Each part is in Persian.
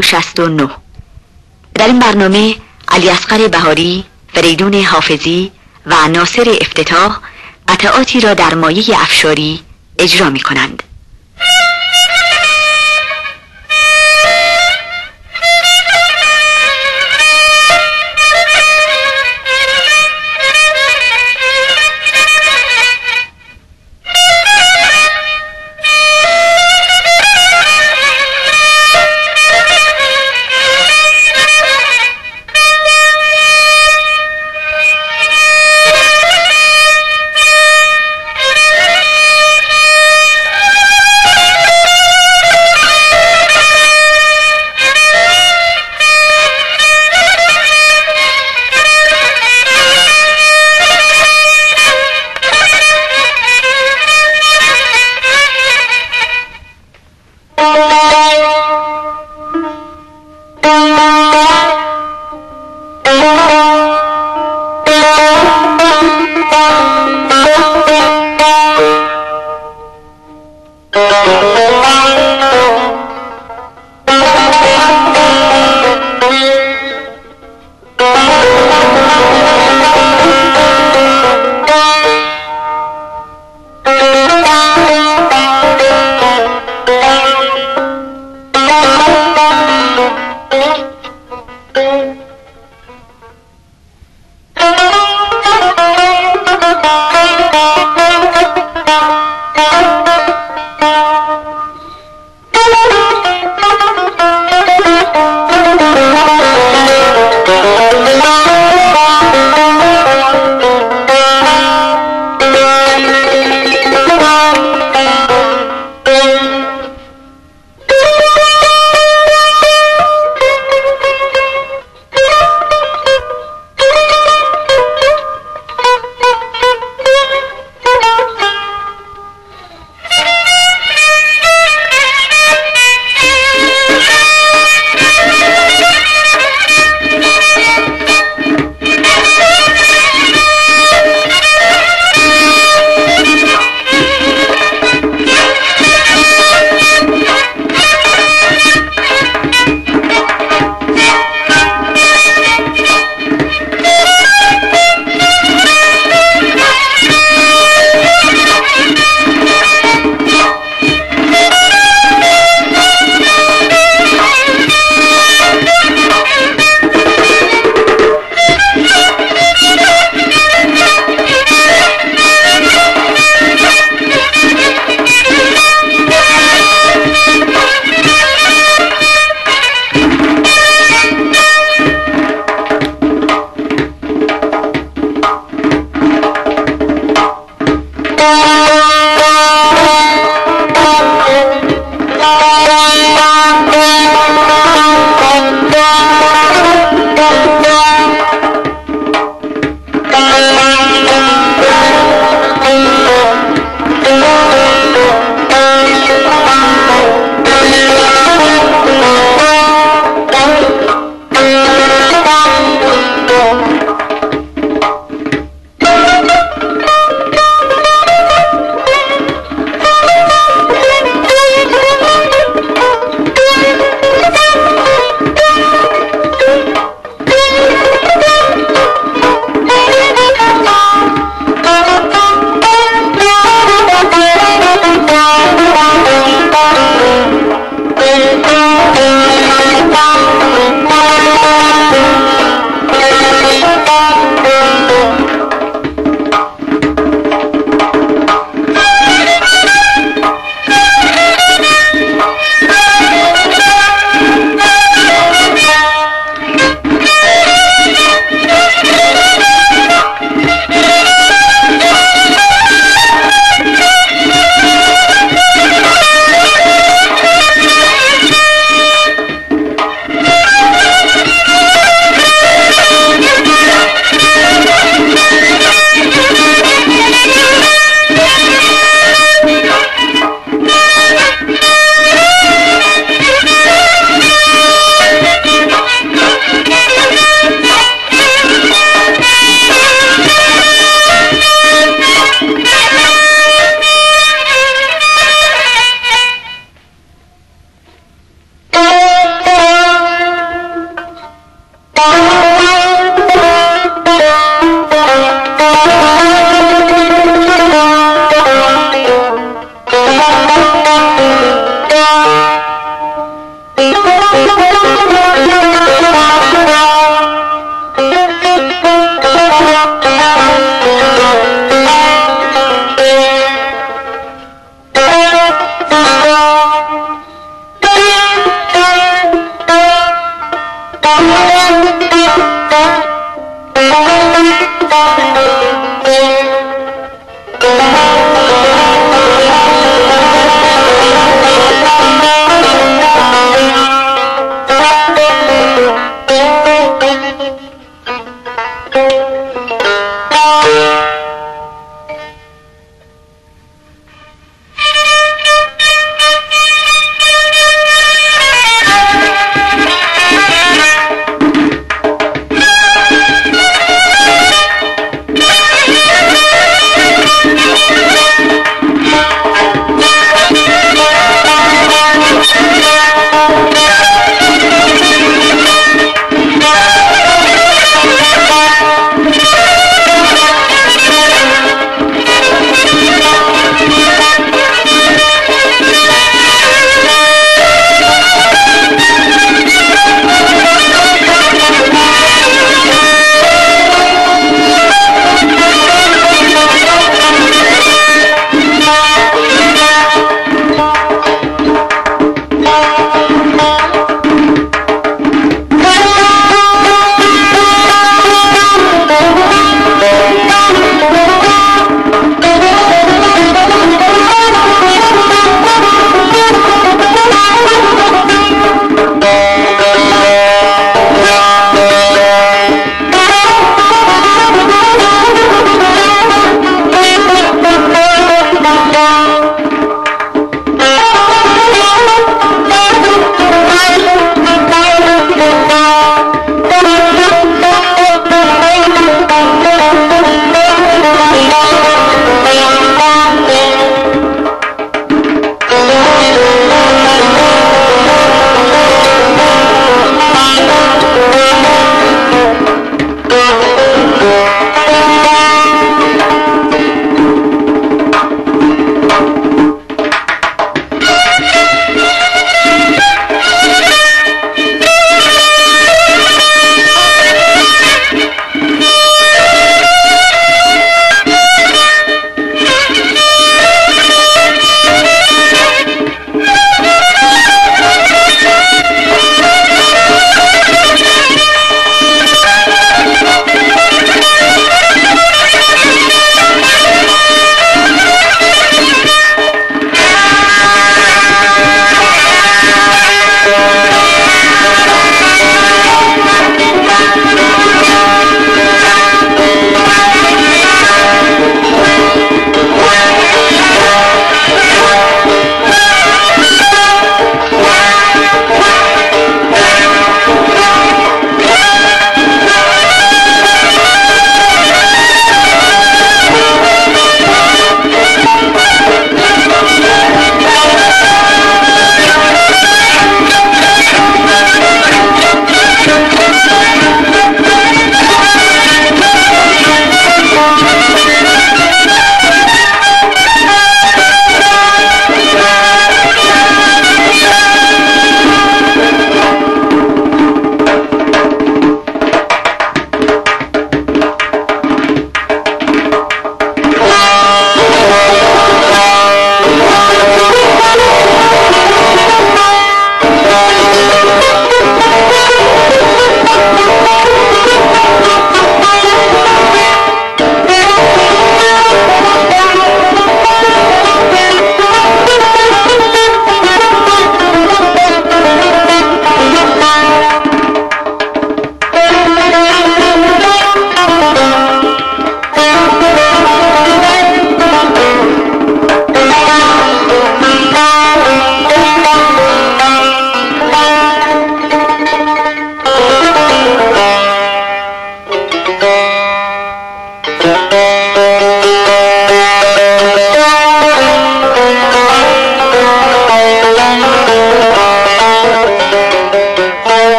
69 در این برنامه علی اصغر بهاری فریدون حافظی و ناصر افتتاح قطعاتی را در مایه افشاری اجرا می کنند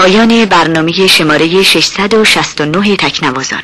پایان برنامه شماره 669 تکنوازان.